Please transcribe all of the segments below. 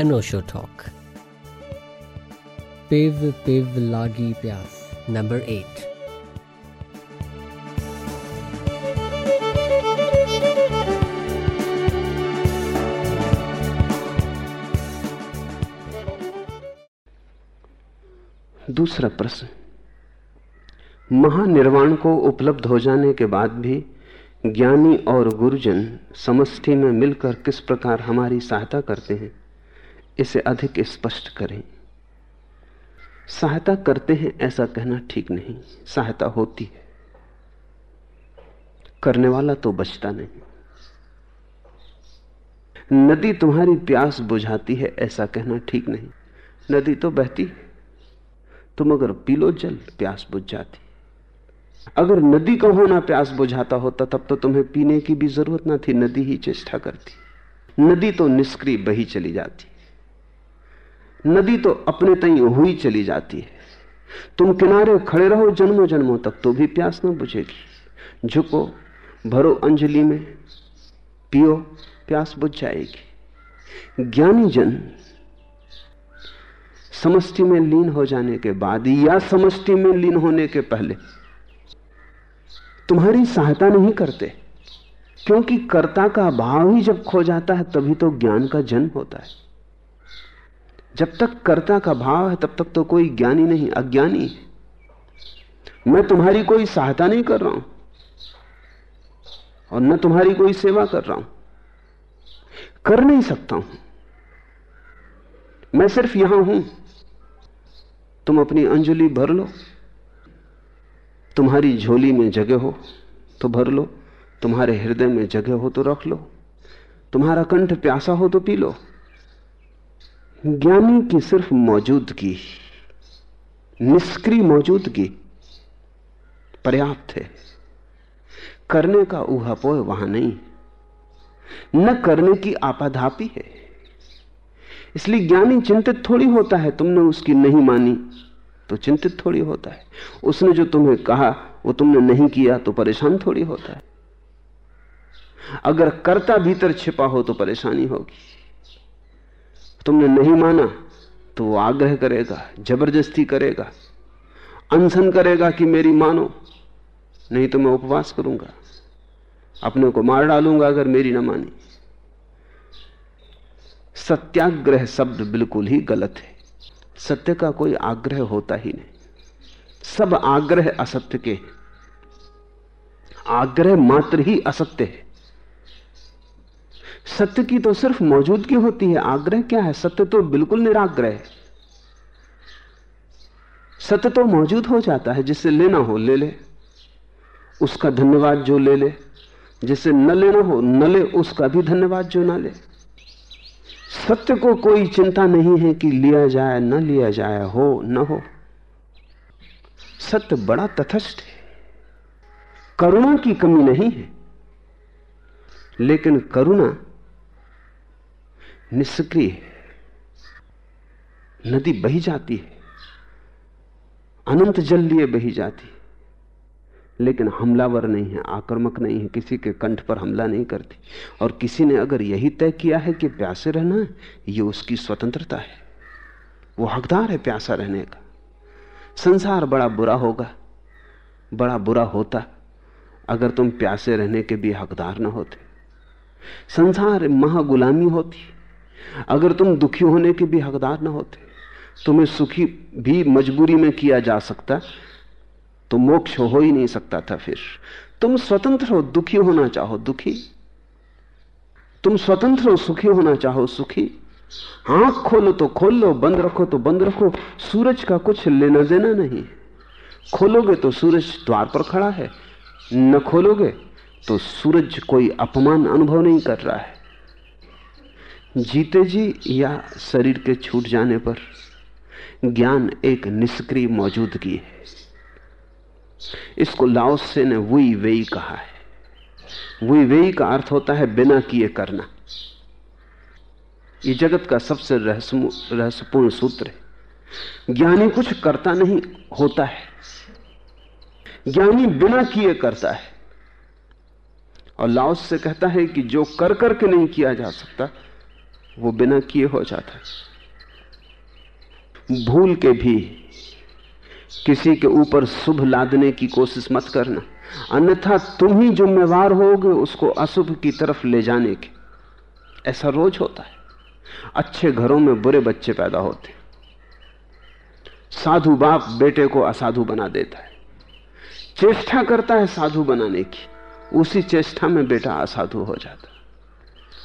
अनोशो talk पिव पिव लागी प्यास number eight दूसरा प्रश्न। महानिर्वाण को उपलब्ध हो जाने के बाद भी ज्ञानी और गुरुजन समष्टि में मिलकर किस प्रकार हमारी सहायता करते हैं? इसे अधिक स्पष्ट करें। सहायता करते हैं ऐसा कहना ठीक नहीं। सहायता होती है। करने वाला तो बचता नहीं। नदी तुम्हारी प्यास बुझाती है ऐसा कहना ठीक नहीं। नदी तो बहती तुम अगर पी लो जल, प्यास बुझ जाती। अगर नदी का होना प्यास बुझाता होता, तब तो तुम्हें पीने की भी ज़रूरत ना थी, नदी ही चेष्टा करती। नदी तो निष्क्रिय बही चली जाती। नदी तो अपने तई हुई चली जाती है। तुम किनारे खड़े रहो जन्मों जन्मों तक तो भी प्यास ना बुझेगी। झुको, भरो अंजलि में, पियो, प्यास बुझ जाएगी। ज्ञानी जन समष्टि में लीन हो जाने के बाद या समष्टि में लीन होने के पहले, तुम्हारी सहायता नहीं करते, क्योंकि कर्ता का भाव ही जब खो जाता है, तभी तो ज्ञान का जन्म होता है। जब तक कर्ता का भाव है, तब तक तो कोई ज्ञानी नहीं, अज्ञानी। है मैं तुम्हारी कोई सहायता नहीं कर रहा हूँ, और न तुम्हारी कोई सेवा कर रहा हूँ। कर नहीं सकता हूँ। मैं सिर्फ़ यहाँ हूँ। तुम अपनी अंजलि भर लो। तुम्हारी झोली में जगह हो तो भर लो। तुम्हारे हृदय में जगह हो तो रख लो। तुम्हारा कंठ प्यासा हो तो पी लो। ज्ञानी की सिर्फ़ मौजूदगी, निष्क्रिय मौजूदगी पर्याप्त है। करने का ऊहापोह वहाँ नहीं। न करने की आपाधापी है। इसलिए ज्ञानी चिंतित थोड़ी होता है, तुमने उसकी नहीं मानी तो चिंतित थोड़ी होता है। उसने जो तुम्हें कहा, वो तुमने नहीं किया तो परेशान थोड़ी होता है। अगर कर्ता भीतर छिपा हो तो परेशानी होगी। तुमने नहीं माना तो वो आग्रह करेगा, ज़बरदस्ती करेगा, अनशन करेगा कि मेरी मानो, नहीं तो मैं उपवास करूँगा, अपने को मार डालूँगा अगर मेरी ना मानी। सत्याग्रह शब्द बिल्कुल ही गलत है, सत्य का कोई आग्रह होता ही नहीं। सब आग्रह असत्य के आग्रह मात्र ही असत्य है। सत्य की तो सिर्फ़ मौजूदगी होती है, आग्रह क्या है? सत्य तो बिल्कुल निराग्रह है। सत्य तो मौजूद हो जाता है जिसे लेना हो, ले ले। उसका धन्यवाद जो ले ले जिसे न लेना हो, न ले, उसका भी धन्यवाद जो ना ले। सत्य को कोई चिंता नहीं है कि लिया जाए, न लिया जाए, हो, न हो। सत्य बड़ा तथस्थ है। करुणा की कमी नहीं है, लेकिन करुणा निष्क्रिय है। नदी बही जाती है। अनंत जल लिए बही जाती है। लेकिन हमलावर नहीं है, आक्रामक नहीं है, किसी के कंठ पर हमला नहीं करती। और किसी ने अगर यही तय किया है कि प्यासे रहना है, ये उसकी स्वतंत्रता है। वो हकदार है प्यासा रहने का। संसार बड़ा बुरा होगा, बड़ा बुरा होता, अगर तुम प्यासे रहने के भी हकदार ना होते। संसार महागुलामी होती। अगर तुम दुखी होने के भी हकदार ना होते, तुम्हें सुखी भी मजबूरी में किया जा सकता तो मोक्ष हो ही नहीं सकता था फिर। तुम स्वतंत्र हो, दुखी होना चाहो, दुखी। तुम स्वतंत्र हो, सुखी होना चाहो, सुखी। आँख खोलो तो खोल लो, बंद रखो तो बंद रखो, सूरज का कुछ लेना देना नहीं। खोलोगे तो सूरज द्वार पर खड़ा है, न खोलोगे तो सूरज कोई अपमान अनुभव नहीं कर रहा है। जीते जी या शरीर के छूट जाने पर ज्ञान एक निष्क्रिय मौजूदगी है। इसको लाओसे ने वही वेई कहा है। वही वेई का अर्थ होता है बिना किए करना। ये जगत का सबसे रहस्यपूर्ण सूत्र है। ज्ञानी कुछ करता नहीं, होता है। ज्ञानी बिना किए करता है। और लाओस से कहता है कि जो कर करके नहीं किया जा सकता वो बिना किए हो जाता है। भूल के भी किसी के ऊपर शुभ लादने की कोशिश मत करना। अन्यथा तुम ही जिम्मेवार होगे उसको अशुभ की तरफ़ ले जाने के। ऐसा रोज होता है। अच्छे घरों में बुरे बच्चे पैदा होते साधु बाप बेटे को असाधु बना देता है। चेष्टा करता है साधु बनाने की। उसी चेष्टा में बेटा असाधु हो जाता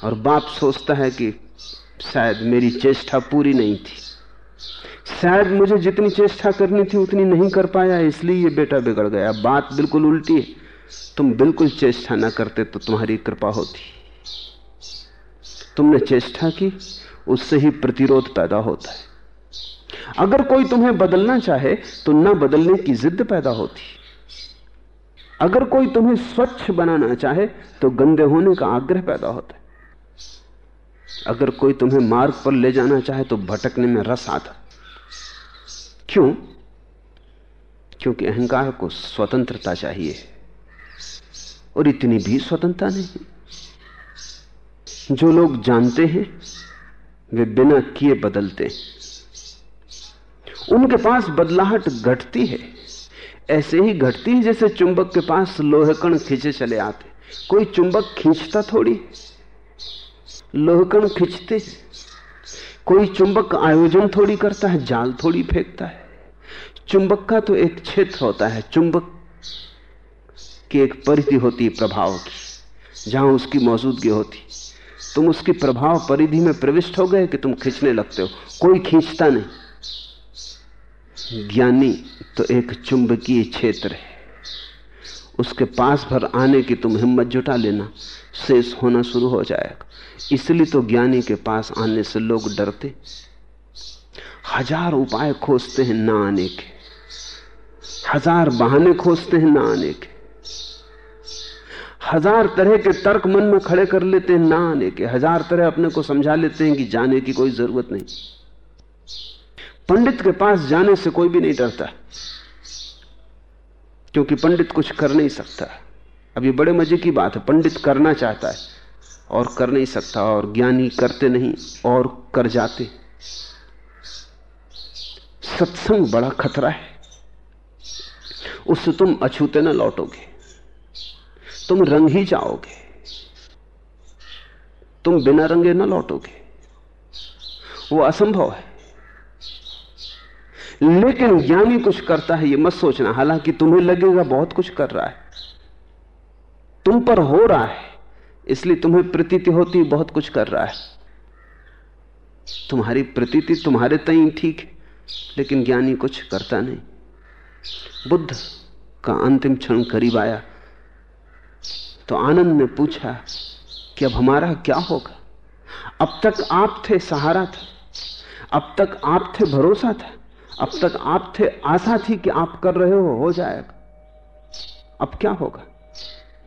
और बाप सोचता है कि शायद मेरी चेष्टा पूरी नहीं थी। शायद मुझे जितनी चेष्टा करनी थी, उतनी नहीं कर पाया, इसलिए ये बेटा बिगड़ गया। बात बिल्कुल उल्टी है। तुम बिल्कुल चेष्टा ना करते तो तुम्हारी कृपा होती। तुमने चेष्टा की, उससे ही प्रतिरोध पैदा होता है। अगर कोई तुम्हें बदलना चाहे तो न बदलने की जिद पैदा होती। अगर कोई तुम्हें स्वच्छ बनाना चाहे तो गंदे होने का आग्रह पैदा होता है। अगर कोई तुम्हें मार्ग पर ले जाना चाहे तो भटकने में रस आता। क्यों? क्योंकि अहंकार को स्वतंत्रता चाहिए। और इतनी भी स्वतंत्रता नहीं। जो लोग जानते हैं, वे बिना किए बदलते उनके पास बदलाहट घटती है। ऐसे ही घटती है जैसे चुंबक के पास लोहे कण खींचे चले आते। कोई चुंबक खींचता थोड़ी। कण खींचते कोई चुंबक आयोजन थोड़ी करता है, जाल थोड़ी फेंकता है। चुंबक का तो एक क्षेत्र होता है। चुंबक की एक परिधि होती है प्रभाव की, जहाँ उसकी मौजूदगी होती। तुम उसकी प्रभाव परिधि में प्रविष्ट हो गए कि तुम खींचने लगते हो। कोई खींचता नहीं। ज्ञानी तो एक चुंबकीय क्षेत्र है। उसके पास भर आने की तुम हिम्मत जुटा लेना। शेष होना शुरू हो जाएगा। इसलिए तो ज्ञानी के पास आने से लोग डरते। हज़ार उपाय खोजते हैं ना आने के। हज़ार बहाने खोजते हैं ना आने के। हज़ार तरह के तर्क मन में खड़े कर लेते हैं ना आने के। हज़ार तरह अपने को समझा लेते हैं कि जाने की कोई ज़रूरत नहीं। पंडित के पास जाने से कोई भी नहीं डरता, क्योंकि पंडित कुछ कर नहीं सकता। अब ये बड़े मज़े की बात है, पंडित करना चाहता है। और कर नहीं सकता और ज्ञानी करते नहीं और कर जाते। सत्संग बड़ा खतरा है। उससे तुम अछूते न लौटोगे। तुम रंग ही जाओगे। तुम बिना रंगे न लौटोगे। वो असंभव है। लेकिन ज्ञानी कुछ करता है, ये मत सोचना। हालाँकि तुम्हें लगेगा बहुत कुछ कर रहा है। तुम पर हो रहा है। इसलिए तुम्हें प्रतीति होती बहुत कुछ कर रहा है। तुम्हारी प्रतीति तुम्हारे तई ठीक है, लेकिन ज्ञानी कुछ करता नहीं। बुद्ध का अंतिम क्षण करीब आया तो आनंद ने पूछा कि अब हमारा क्या होगा? अब तक आप थे सहारा था, अब तक आप थे भरोसा था, अब तक आप थे आशा थी कि आप कर रहे हो हो जाएगा। अब क्या होगा?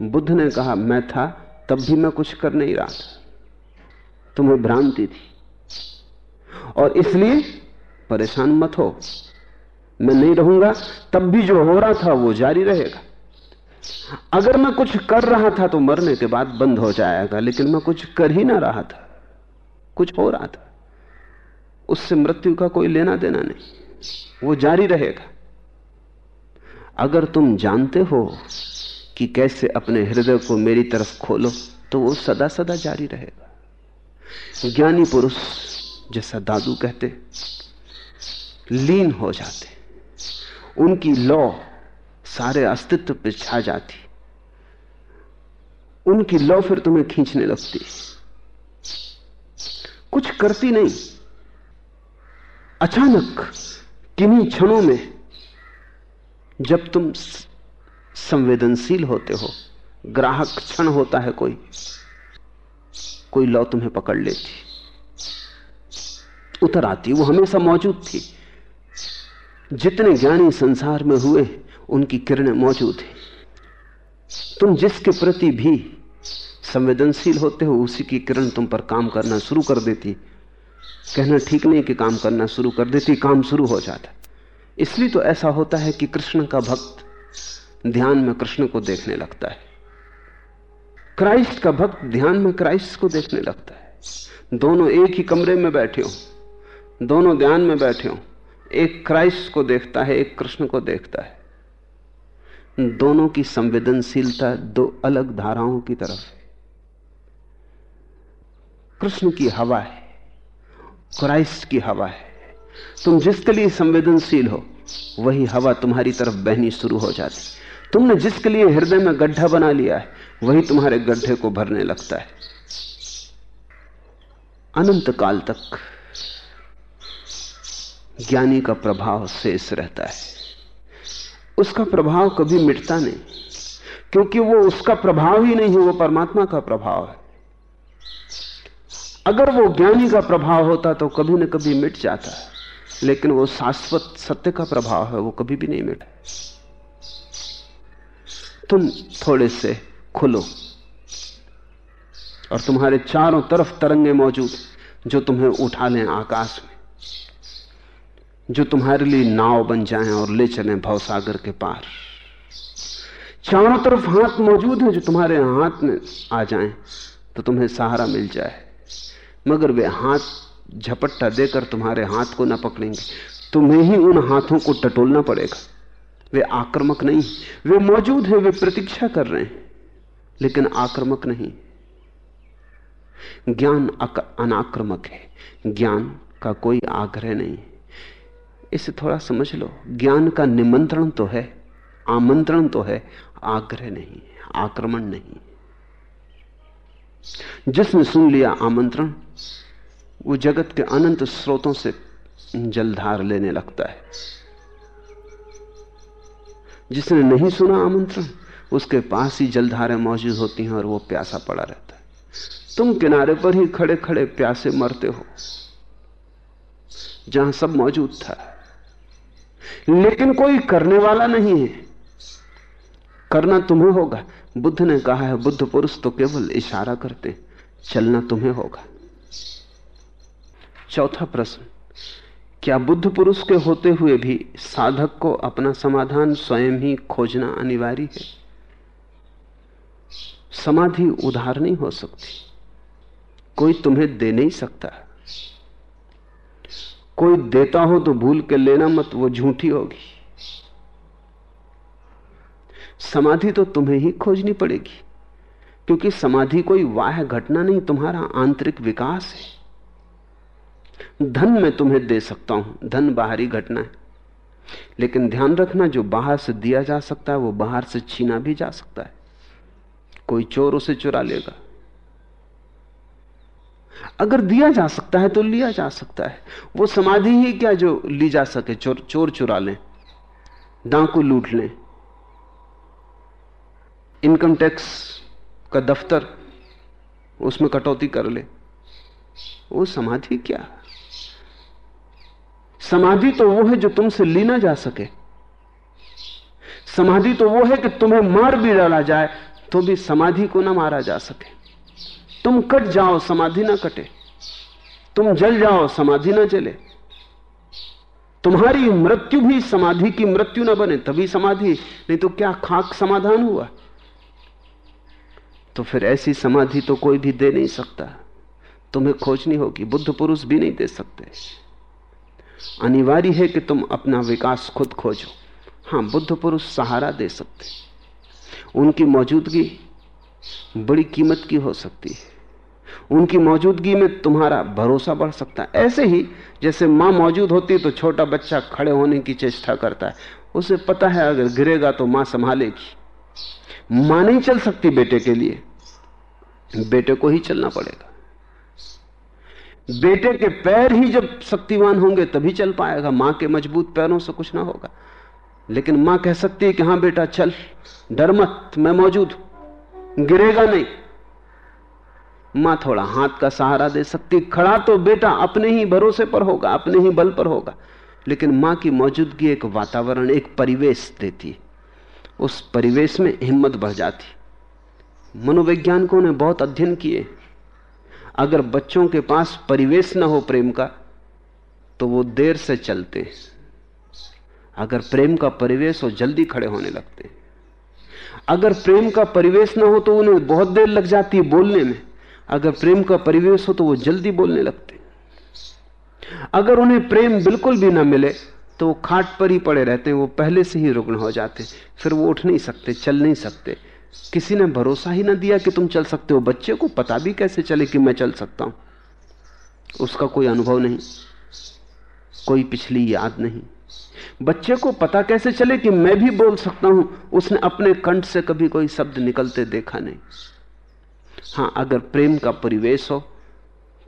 बुद्ध ने कहा, मैं था तब भी मैं कुछ कर नहीं रहा था। तुम्हें भ्रांति थी। और इसलिए परेशान मत हो। मैं नहीं रहूँगा, तब भी जो हो रहा था वो जारी रहेगा। अगर मैं कुछ कर रहा था तो मरने के बाद बंद हो जाएगा, लेकिन मैं कुछ कर ही ना रहा था। कुछ हो रहा था। उससे मृत्यु का कोई लेना देना नहीं। वो जारी रहेगा। अगर तुम जानते हो कि कैसे अपने हृदय को मेरी तरफ़ खोलो तो वो सदा सदा जारी रहेगा। ज्ञानी पुरुष जैसा दादू कहते, लीन हो जाते। उनकी लौ सारे अस्तित्व पे छा जाती। उनकी लौ फिर तुम्हें खींचने लगती। कुछ करती नहीं। अचानक किन्हीं क्षणों में जब तुम संवेदनशील होते हो। ग्राहक क्षण होता है कोई। कोई लौ तुम्हें पकड़ लेती। उतर आती, वो हमेशा मौजूद थी। जितने ज्ञानी संसार में हुए, उनकी किरणें मौजूद हैं। तुम जिसके प्रति भी संवेदनशील होते हो, उसी की किरण तुम पर काम करना शुरू कर देती। कहना ठीक नहीं कि काम करना शुरू कर देती, काम शुरू हो जाता। इसलिए तो ऐसा होता है कि कृष्ण का भक्त ध्यान में कृष्ण को देखने लगता है। क्राइस्ट का भक्त ध्यान में क्राइस्ट को देखने लगता है। दोनों एक ही कमरे में बैठे हो, दोनों ध्यान में बैठे हो, एक क्राइस्ट को देखता है, एक कृष्ण को देखता है। दोनों की संवेदनशीलता दो अलग धाराओं की तरफ़ है। कृष्ण की हवा है, क्राइस्ट की हवा है। तुम जिसके लिए संवेदनशील हो, वही हवा तुम्हारी तरफ़ बहनी शुरू हो जाती तुमने जिसके लिए हृदय में गड्ढा बना लिया है, वही तुम्हारे गड्ढे को भरने लगता है। अनंत काल तक ज्ञानी का प्रभाव शेष रहता है। उसका प्रभाव कभी मिटता नहीं, क्योंकि वो उसका प्रभाव ही नहीं है वो परमात्मा का प्रभाव है। अगर वो ज्ञानी का प्रभाव होता तो कभी न कभी मिट जाता है लेकिन वो शाश्वत सत्य का प्रभाव है, वो कभी भी नहीं मिटा तुम थोड़े से खुलो। और तुम्हारे चारों तरफ़ तरंगे मौजूद, जो तुम्हें उठा लें आकाश में, जो तुम्हारे लिए नाव बन जाएँ और ले चलें भवसागर के पार। चारों तरफ़ हाथ मौजूद हैं जो तुम्हारे हाथ में आ जाएँ तो तुम्हें सहारा मिल जाए। मगर वे हाथ झपट्टा देकर तुम्हारे हाथ को न पकड़ेंगे। तुम्हें ही उन हाथों को टटोलना पड़ेगा। वे आक्रमक नहीं, वे मौजूद हैं, वे प्रतीक्षा कर रहे हैं, लेकिन आक्रमक नहीं। ज्ञान अनाक्रमक है, ज्ञान का कोई आग्रह नहीं। इसे थोड़ा समझ लो, ज्ञान का निमंत्रण तो है, आमंत्रण तो है, आग्रह नहीं, आक्रमण नहीं। जिसने सुन लिया आमंत्रण, वो जगत के अनंत स्रोतों से जलधार लेने लगता है। जिसने नहीं सुना आमंत्रण, उसके पास ही जलधारें मौजूद होती हैं और वो प्यासा पड़ा रहता है। तुम किनारे पर ही खड़े खड़े प्यासे मरते हो, जहाँ सब मौजूद था। लेकिन कोई करने वाला नहीं है। करना तुम्हें होगा। बुद्ध ने कहा है, बुद्ध पुरुष तो केवल इशारा करते, चलना तुम्हें होगा। चौथा प्रश्न। क्या बुद्ध पुरुष के होते हुए भी साधक को अपना समाधान स्वयं ही खोजना अनिवार्य है? समाधि उधार नहीं हो सकती। कोई तुम्हें दे नहीं सकता। कोई देता हो तो भूल के लेना मत, वो झूठी होगी। समाधि तो तुम्हें ही खोजनी पड़ेगी, क्योंकि समाधि कोई वाह घटना नहीं, तुम्हारा आंतरिक विकास है। धन मैं तुम्हें दे सकता हूँ। धन बाहरी घटना है। लेकिन ध्यान रखना, जो बाहर से दिया जा सकता है, वो बाहर से छीना भी जा सकता है। कोई चोर उसे चुरा लेगा। अगर दिया जा सकता है तो लिया जा सकता है। वो समाधि ही क्या जो ली जा सके, चोर चोर चुरा लें, डांकू लूट लें। इनकम टैक्स का दफ्तर, उसमें कटौती कर ले। वो समाधि क्या? समाधि तो वो है जो तुमसे ली ना जा सके। समाधि तो वो है कि तुम्हें मार भी डाला जाए तो भी समाधि को ना मारा जा सके। तुम कट जाओ, समाधि ना कटे। तुम जल जाओ, समाधि ना जले। तुम्हारी मृत्यु भी समाधि की मृत्यु ना बने, तभी समाधि, नहीं तो क्या खाक समाधान हुआ? तो फिर ऐसी समाधि तो कोई भी दे नहीं सकता। तुम्हें खोजनी होगी, बुद्ध पुरुष भी नहीं दे सकते। अनिवार्य है कि तुम अपना विकास खुद खोजो। हाँ, बुद्ध पुरुष सहारा दे सकते उनकी मौजूदगी बड़ी कीमत की हो सकती है। उनकी मौजूदगी में तुम्हारा भरोसा बढ़ सकता है। ऐसे ही जैसे माँ मौजूद होती तो छोटा बच्चा खड़े होने की चेष्टा करता है। उसे पता है अगर गिरेगा तो माँ संभालेगी। माँ नहीं चल सकती बेटे के लिए। बेटे को ही चलना पड़ेगा। बेटे के पैर ही जब शक्तिवान होंगे, तभी चल पाएगा। माँ के मज़बूत पैरों से कुछ ना होगा। लेकिन माँ कह सकती है कि हाँ, बेटा, चल। डर मत, मैं मौजूद गिरेगा नहीं। माँ थोड़ा हाथ का सहारा दे सकती खड़ा तो बेटा अपने ही भरोसे पर होगा, अपने ही बल पर होगा। लेकिन माँ की मौजूदगी एक वातावरण, एक परिवेश देती है। उस परिवेश में हिम्मत बढ़ जाती मनोवैज्ञानिकों ने बहुत अध्ययन किए। अगर बच्चों के पास परिवेश ना हो प्रेम का तो वो देर से चलते हैं। अगर प्रेम का परिवेश हो, जल्दी खड़े होने लगते हैं। अगर प्रेम का परिवेश ना हो तो उन्हें बहुत देर लग जाती है बोलने में। अगर प्रेम का परिवेश हो तो वो जल्दी बोलने लगते अगर उन्हें प्रेम बिल्कुल भी ना मिले तो वो खाट पर ही पड़े रहते हैं। वो पहले से ही रुग्ण हो जाते फिर वो उठ नहीं सकते, चल नहीं सकते। किसी ने भरोसा ही ना दिया कि तुम चल सकते हो। बच्चे को पता भी कैसे चले कि मैं चल सकता हूँ? उसका कोई अनुभव नहीं। कोई पिछली याद नहीं। बच्चे को पता कैसे चले कि मैं भी बोल सकता हूँ? उसने अपने कंठ से कभी कोई शब्द निकलते देखा नहीं। हाँ, अगर प्रेम का परिवेश हो,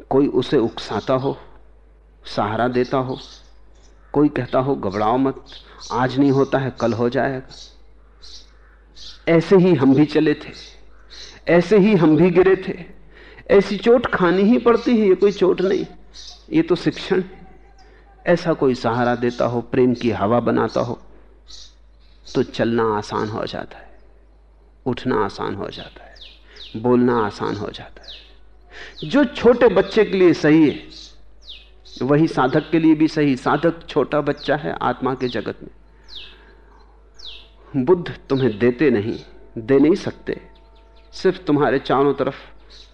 कोई उसे उकसाता हो, सहारा देता हो, कोई कहता हो, घबराओ मत, आज नहीं होता है, कल हो जाएगा। ऐसे ही हम भी चले थे। ऐसे ही हम भी गिरे थे। ऐसी चोट खानी ही पड़ती है, ये कोई चोट नहीं। ये तो शिक्षण ऐसा कोई सहारा देता हो, प्रेम की हवा बनाता हो तो चलना आसान हो जाता है। उठना आसान हो जाता है। बोलना आसान हो जाता है। जो छोटे बच्चे के लिए सही है, वही साधक के लिए भी सही। साधक छोटा बच्चा है आत्मा के जगत में। बुद्ध तुम्हें देते नहीं, दे नहीं सकते। सिर्फ़ तुम्हारे चारों तरफ़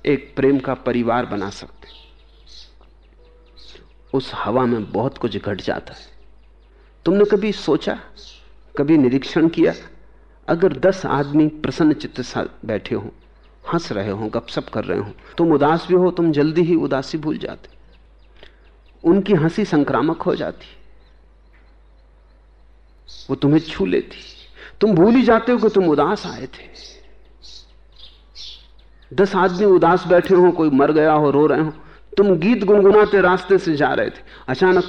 एक प्रेम का परिवार बना सकते। उस हवा में बहुत कुछ घट जाता है। तुमने कभी सोचा, कभी निरीक्षण किया, अगर दस आदमी प्रसन्न चित्त साथ बैठे हो, हंस रहे हो, गपशप कर रहे हो, तुम उदास भी हो, तुम जल्दी ही उदासी भूल जाते। उनकी हँसी संक्रामक हो जाती। वो तुम्हें छू लेती। तुम भूल ही जाते हो कि तुम उदास आए थे। दस आदमी उदास बैठे हो, कोई मर गया हो, रो रहे हो, तुम गीत गुनगुनाते रास्ते से जा रहे थे। अचानक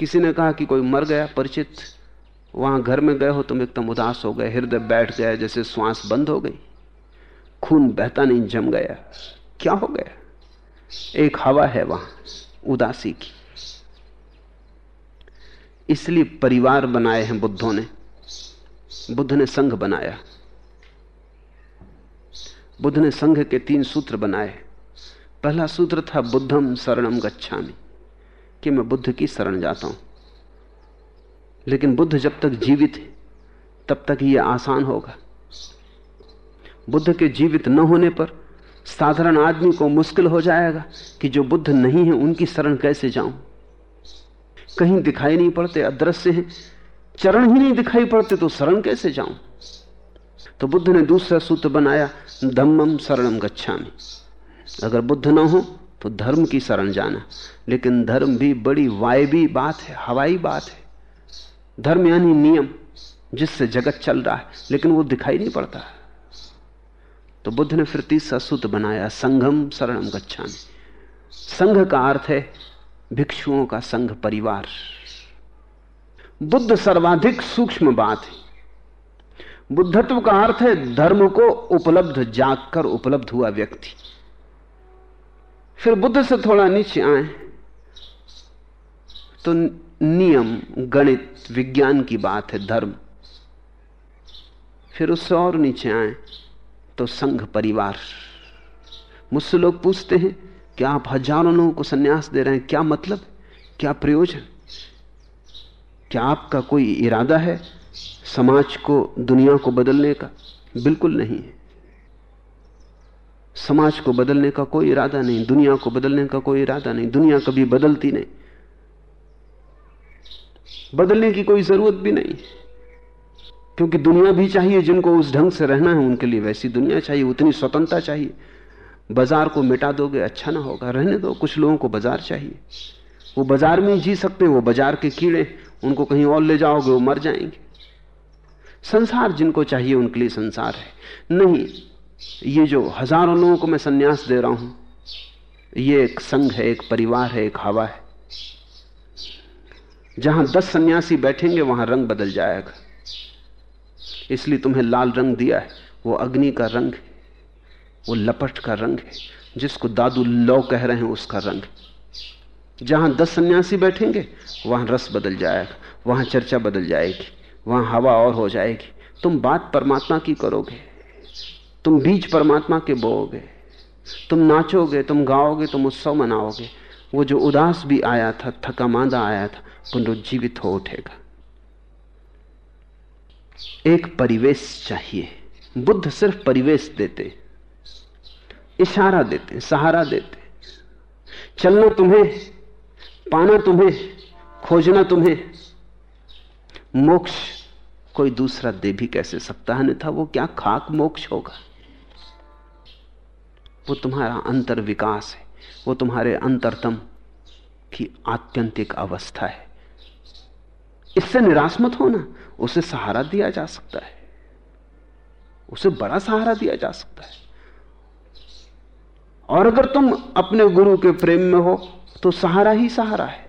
किसी ने कहा कि कोई मर गया, परिचित, वहाँ घर में गए हो, तुम एकदम उदास हो गए, हृदय बैठ गया, जैसे श्वास बंद हो गई। खून बहता नहीं, जम गया। क्या हो गया? एक हवा है वहाँ, उदासी की। इसलिए परिवार बनाए हैं बुद्धों ने। बुद्ध ने संघ बनाया। बुद्ध ने संघ के तीन सूत्र बनाए। पहला सूत्र था बुद्धम शरणम गच्छामि। कि मैं बुद्ध की शरण जाता हूँ। लेकिन बुद्ध जब तक जीवित है, तब तक यह आसान होगा। बुद्ध के जीवित न होने पर साधारण आदमी को मुश्किल हो जाएगा कि जो बुद्ध नहीं है, उनकी शरण कैसे जाऊँ? कहीं दिखाई नहीं पड़ते, अदृश्य हैं। चरण ही नहीं दिखाई पड़ते तो शरण कैसे जाऊँ? तो बुद्ध ने दूसरा सूत्र बनाया धम्मम शरणम गच्छामि। अगर बुद्ध ना हो तो धर्म की शरण जाना। लेकिन धर्म भी बड़ी वायबी बात है, हवाई बात है। धर्म यानी नियम, जिससे जगत चल रहा है, लेकिन वो दिखाई नहीं पड़ता। तो बुद्ध ने फिर तीसरा सूत्र बनाया संघम शरणम गच्छामि। संघ का अर्थ है, भिक्षुओं का संघ परिवार। बुद्ध सर्वाधिक सूक्ष्म बात है। बुद्धत्व का अर्थ है धर्म को उपलब्ध, जागकर उपलब्ध हुआ व्यक्ति। फिर बुद्ध से थोड़ा नीचे आए। तो नियम, गणित, विज्ञान की बात है, धर्म। फिर उससे और नीचे आए तो संघ परिवार। मुझसे लोग पूछते हैं कि आप हज़ारों लोगों को सन्यास दे रहे हैं? क्या मतलब? क्या प्रयोजन? क्या आपका कोई इरादा है समाज को, दुनिया को बदलने का? बिल्कुल नहीं है। समाज को बदलने का कोई इरादा नहीं, दुनिया को बदलने का कोई इरादा नहीं, दुनिया कभी बदलती नहीं। बदलने की कोई ज़रूरत भी नहीं। क्योंकि दुनिया भी चाहिए, जिनको उस ढंग से रहना है, उनके लिए वैसी दुनिया चाहिए, उतनी स्वतंत्रता चाहिए। बाज़ार को मिटा दोगे अच्छा ना होगा। रहने दो, कुछ लोगों को बाज़ार चाहिए। वो बाज़ार में ही जी सकते हैं, वो बाज़ार के कीड़े उनको कहीं और ले जाओगे, वो मर जाएँगे। संसार जिनको चाहिए उनके लिए संसार है। नहीं, ये जो हज़ारों लोगों को मैं सन्यास दे रहा हूँ, ये एक संघ है, एक परिवार है, एक हवा है। जहाँ दस सन्यासी बैठेंगे, वहाँ रंग बदल जाएगा। इसलिए तुम्हें लाल रंग दिया है, वो अग्नि का रंग है, वो लपट का रंग है, जिसको दादू लौ कह रहे हैं, उसका रंग जहाँ दस सन्यासी बैठेंगे, वहाँ रस बदल जाएगा, वहाँ चर्चा बदल जाएगी, वहाँ हवा और हो जाएगी। तुम बात परमात्मा की करोगे, तुम बीज परमात्मा के बोओगे, तुम नाचोगे, तुम गाओगे, तुम उत्सव मनाओगे। वो जो उदास भी आया था थका मांदा आया था, पुनरुज्जीवित हो उठेगा। एक परिवेश चाहिए। बुद्ध सिर्फ़ परिवेश देते, इशारा देते, सहारा देते। चलना तुम्हें पाना तुम्हें, खोजना तुम्हें। मोक्ष कोई दूसरा दे भी कैसे सकता है? था, वो क्या खाक मोक्ष होगा? वो तुम्हारा अंतर विकास है, वो तुम्हारे अंतरतम की आत्यंतिक अवस्था है। इससे निराश मत होना, उसे सहारा दिया जा सकता है। उसे बड़ा सहारा दिया जा सकता है। और अगर तुम अपने गुरु के प्रेम में हो तो सहारा ही सहारा है।